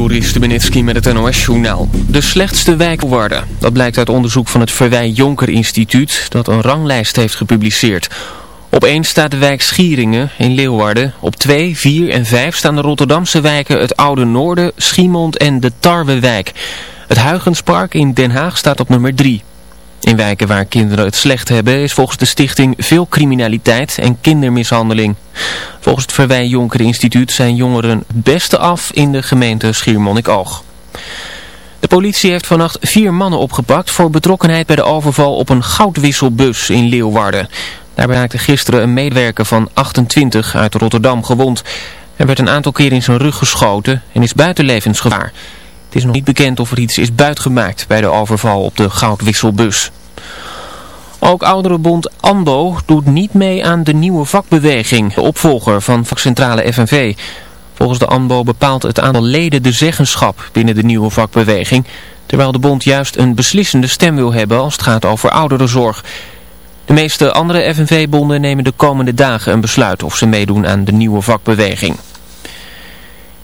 Joris Stubenitski met het NOS-journaal. De slechtste wijk worden. Dat blijkt uit onderzoek van het Verwij Jonker Instituut dat een ranglijst heeft gepubliceerd. Op 1 staat de wijk Schieringen in Leeuwarden. Op 2, 4 en 5 staan de Rotterdamse wijken het Oude Noorden, Schiemond en de Tarwewijk. Het Huigenspark in Den Haag staat op nummer 3. In wijken waar kinderen het slecht hebben is volgens de stichting veel criminaliteit en kindermishandeling. Volgens het Verwij Jonker Instituut zijn jongeren het beste af in de gemeente Schiermonnikoog. De politie heeft vannacht vier mannen opgepakt voor betrokkenheid bij de overval op een goudwisselbus in Leeuwarden. Daarbij raakte gisteren een medewerker van 28 uit Rotterdam gewond. Hij werd een aantal keer in zijn rug geschoten en is buiten levensgevaar. Het is nog niet bekend of er iets is buitgemaakt bij de overval op de goudwisselbus. Ook ouderenbond ANBO doet niet mee aan de nieuwe vakbeweging, de opvolger van vakcentrale FNV. Volgens de ANBO bepaalt het aantal leden de zeggenschap binnen de nieuwe vakbeweging, terwijl de bond juist een beslissende stem wil hebben als het gaat over ouderenzorg. De meeste andere FNV-bonden nemen de komende dagen een besluit of ze meedoen aan de nieuwe vakbeweging.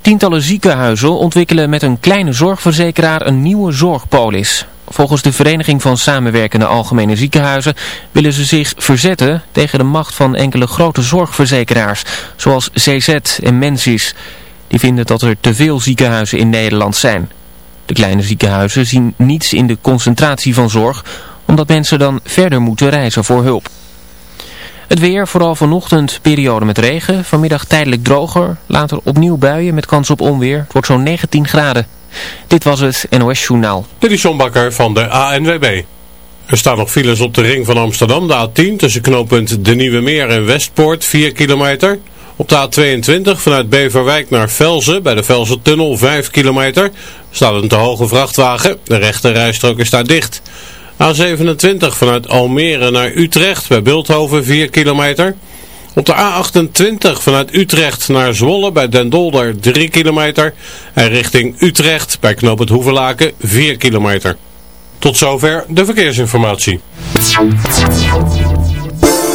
Tientallen ziekenhuizen ontwikkelen met een kleine zorgverzekeraar een nieuwe zorgpolis. Volgens de Vereniging van Samenwerkende Algemene Ziekenhuizen willen ze zich verzetten tegen de macht van enkele grote zorgverzekeraars, zoals CZ en Mensis. Die vinden dat er te veel ziekenhuizen in Nederland zijn. De kleine ziekenhuizen zien niets in de concentratie van zorg, omdat mensen dan verder moeten reizen voor hulp. Het weer, vooral vanochtend periode met regen, vanmiddag tijdelijk droger, later opnieuw buien met kans op onweer. Het wordt zo'n 19 graden. Dit was het NOS Journaal. Dit is van de ANWB. Er staan nog files op de ring van Amsterdam, de A10, tussen knooppunt De Nieuwe Meer en Westpoort, 4 kilometer. Op de A22 vanuit Beverwijk naar Velzen, bij de Velzen-tunnel, 5 kilometer, staat een te hoge vrachtwagen. De rechte rijstrook is daar dicht. A27 vanuit Almere naar Utrecht bij Beeldhoven 4 kilometer. Op de A28 vanuit Utrecht naar Zwolle bij Den Dolder 3 kilometer. En richting Utrecht bij Knoop het Hoevelaken 4 kilometer. Tot zover de verkeersinformatie.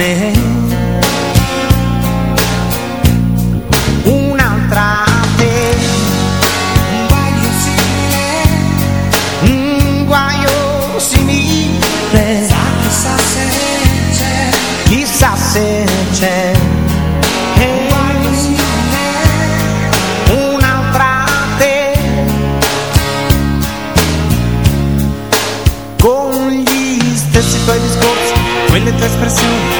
me. Un'altra te un guaio simile. Un guaio simile. Chissà se c'è. Chissà se c'è. Con gli stessi tuoi discorsi, quelle tue espressioni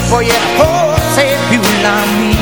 Voor je whole oh, je you me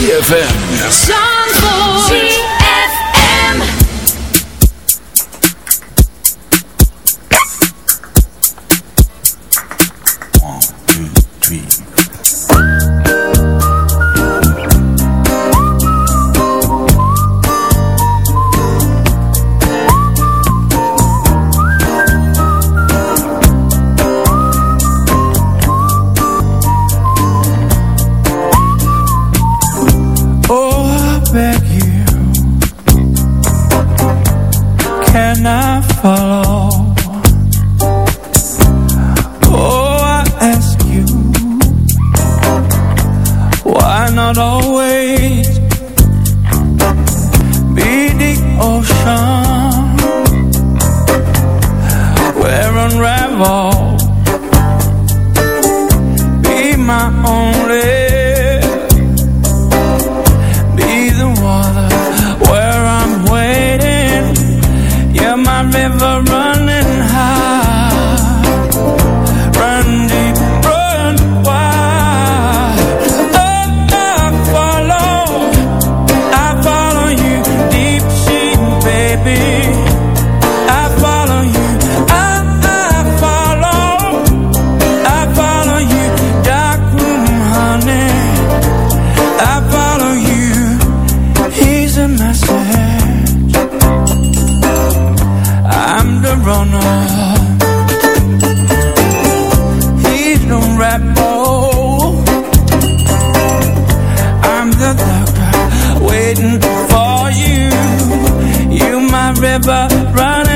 ZFM.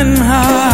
and high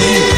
you.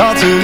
zat er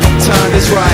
the time is right.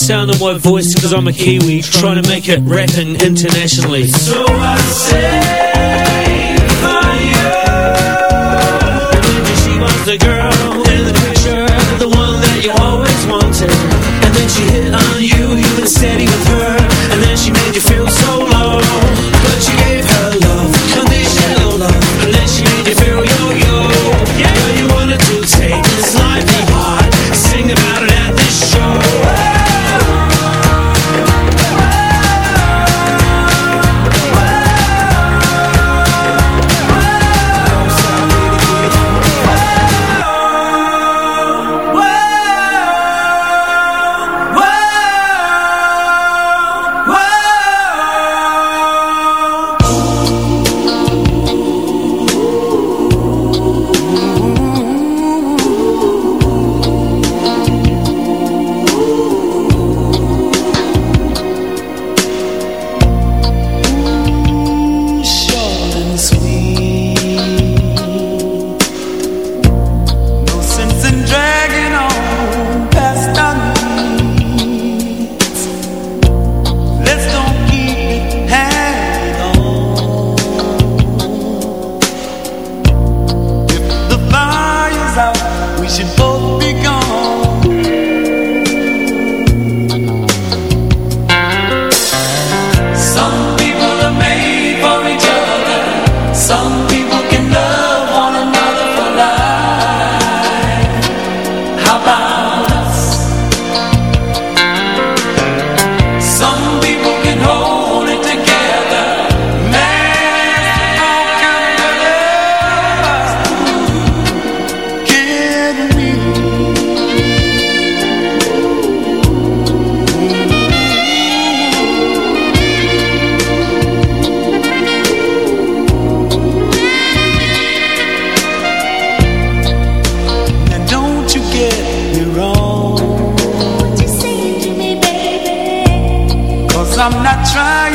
sound of my voice because I'm a Kiwi Trying to make it rapping internationally. So I say And then she the girl I'm not trying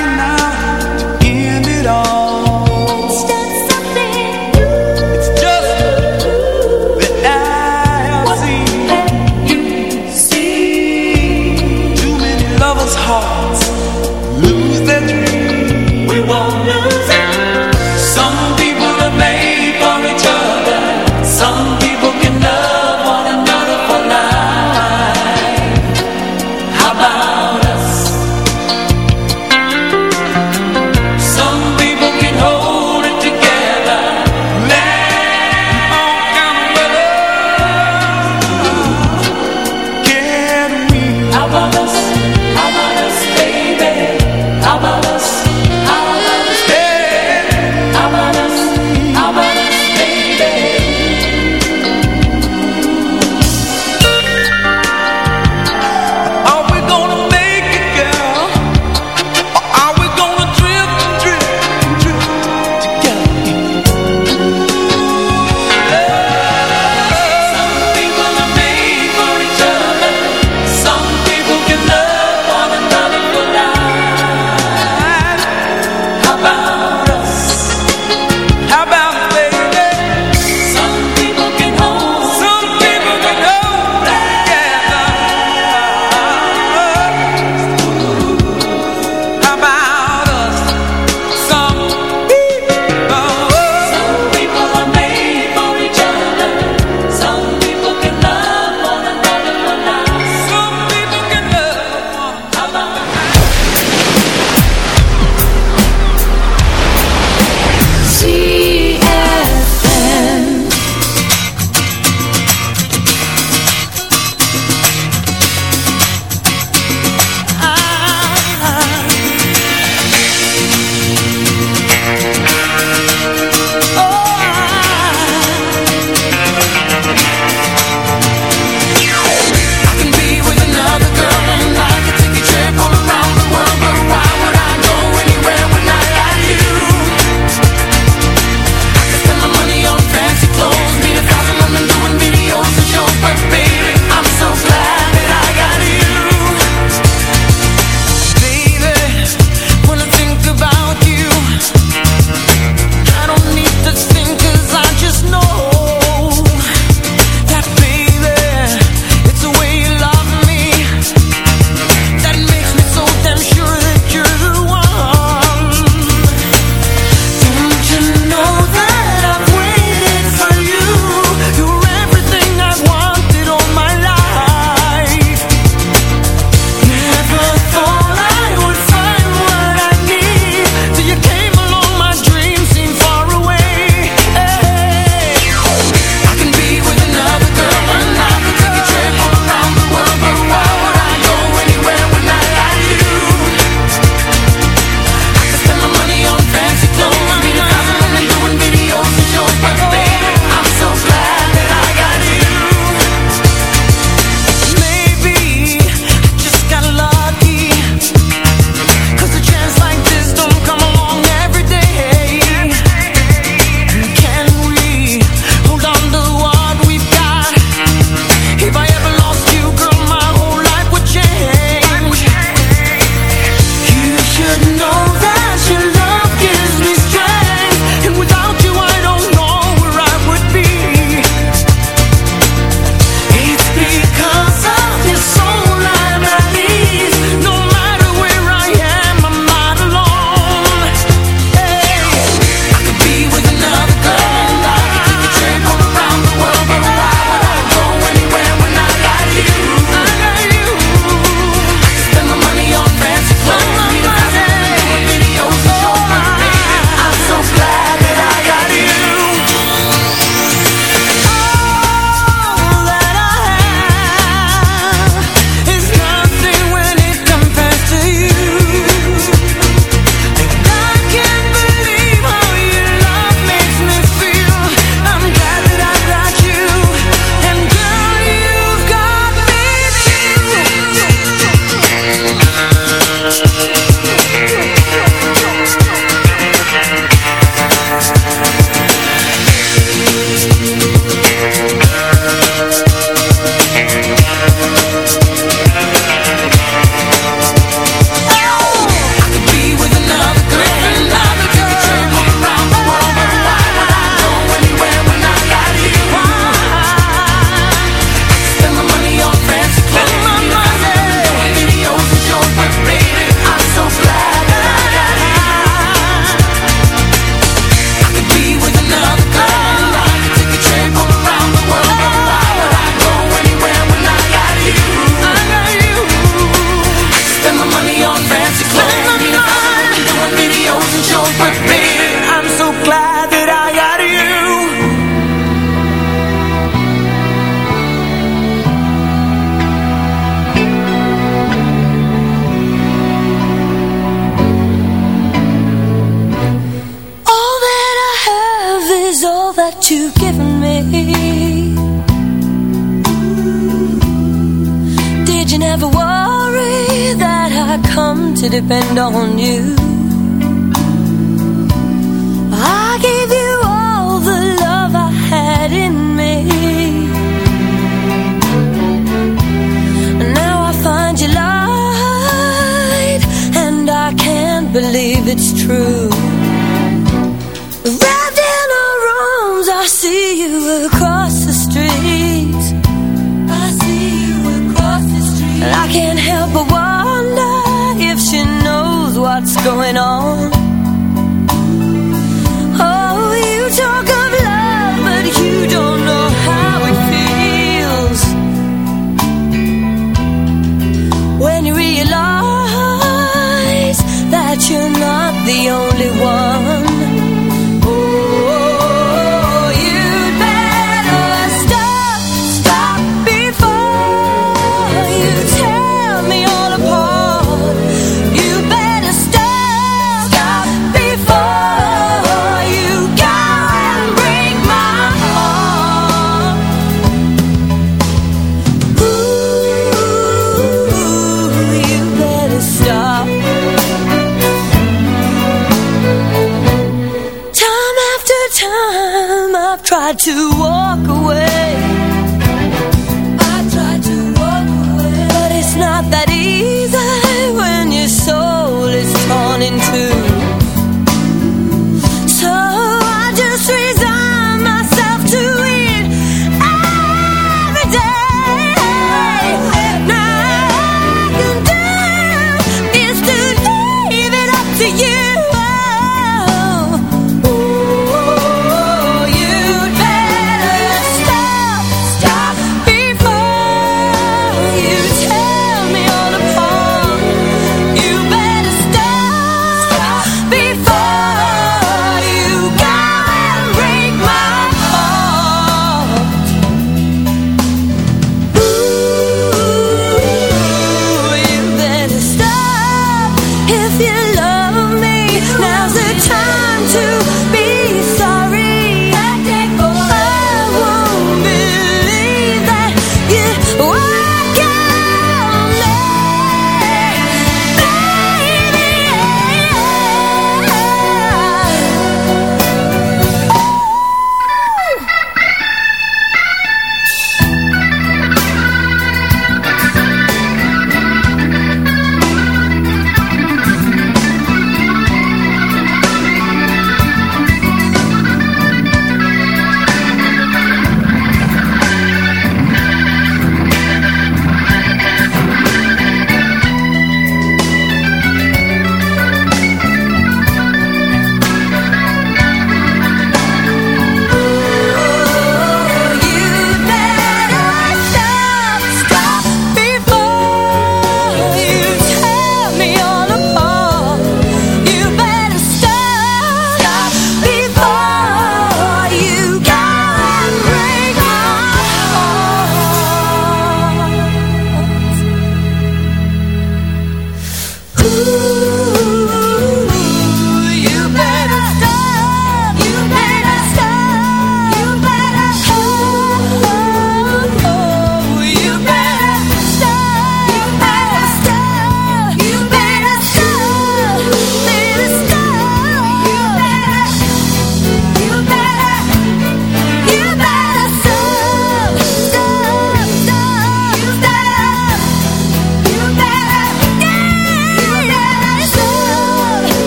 depend on you?